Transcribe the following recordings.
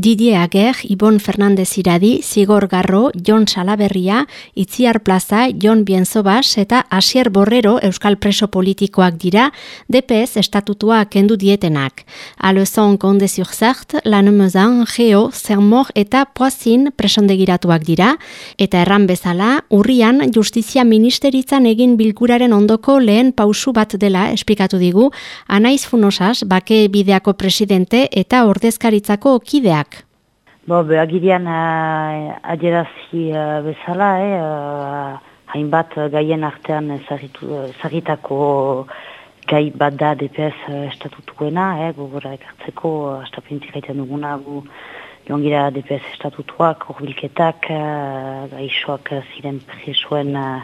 Didier Ager, Ibon Fernandez Iradi, Zigor Garro, Jon Salaberria, Itziar Plaza, Jon Bienzobas eta Asier Borrero Euskal Preso Politikoak dira, DPS estatutua kendu dietenak. Alezon Konde Zurzart, Lanemezan, Geo, Zermor eta Poazin presondegiratuak dira, eta erran bezala, urrian Justizia Ministeritzan egin bilkuraren ondoko lehen pausu bat dela esplikatu digu, Anaiz Funosas, bake bideako presidente eta ordezkaritzako kideak. Bo, behagidean uh, adierazki uh, bezala, eh, uh, hainbat gaien artean ezagitako gai bat da DPS estatutuena, eh, gogora ekartzeko, astapintik gaiten duguna, gu joan gira DPS estatutuak, horbilketak, uh, gaixoak ziren presoen uh,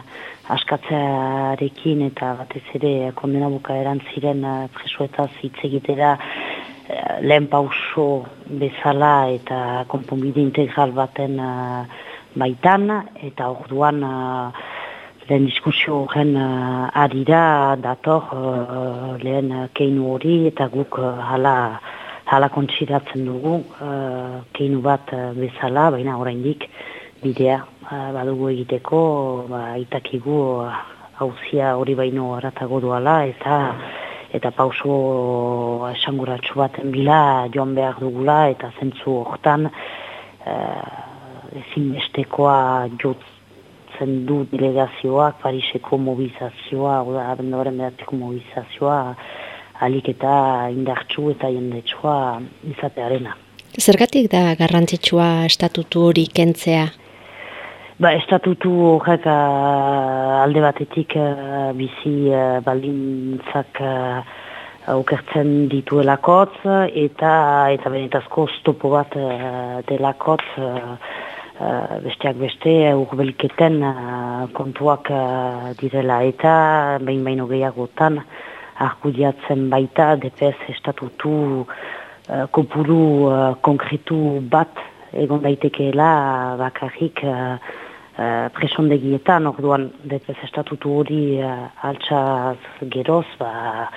askatzearekin eta batez ere kondenabuka erantziren uh, presoetaz hitz egitera, lehen pauso bezala eta konponbide integral baten uh, baitan, eta orduan uh, lehen diskusio horren uh, arira dator uh, lehen keinu hori eta guk hala, hala kontsiratzen dugu uh, keinu bat bezala, baina oraindik bidea uh, badugu egiteko, ba, itakigu hauzia hori baino aratago duala eta eta pauso esanguratsu baten bila joan behar dugula eta zentzu hortan uh, ezin bestekoa jotzen du delegazioak, Pariseko mobilizazioa, oda abendoren behatiko mobilizazioa, alik eta indartsu eta jendetsua izatearena. Zergatik da garrantzitsua estatutu hori kentzea? Ba, estatutu horrek uh, alde batetik uh, bizi uh, baldintzak uh, aukertzen dituelakotz eta eta benetazko stopo bat uh, delakotz uh, uh, besteak beste urbelketen uh, kontuak uh, direla. Eta behin baino gehiagotan arkudiatzen baita DPS estatutu kopuru konkretu bat egon daitekeela bakarrik uh, presondegietan, orduan, DPS estatutu hori uh, altxaz geroz, ba,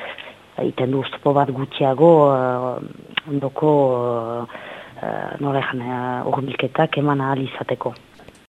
iten du bat gutxiago, uh, ondoko uh, uh, norejan uh, eman ahal izateko.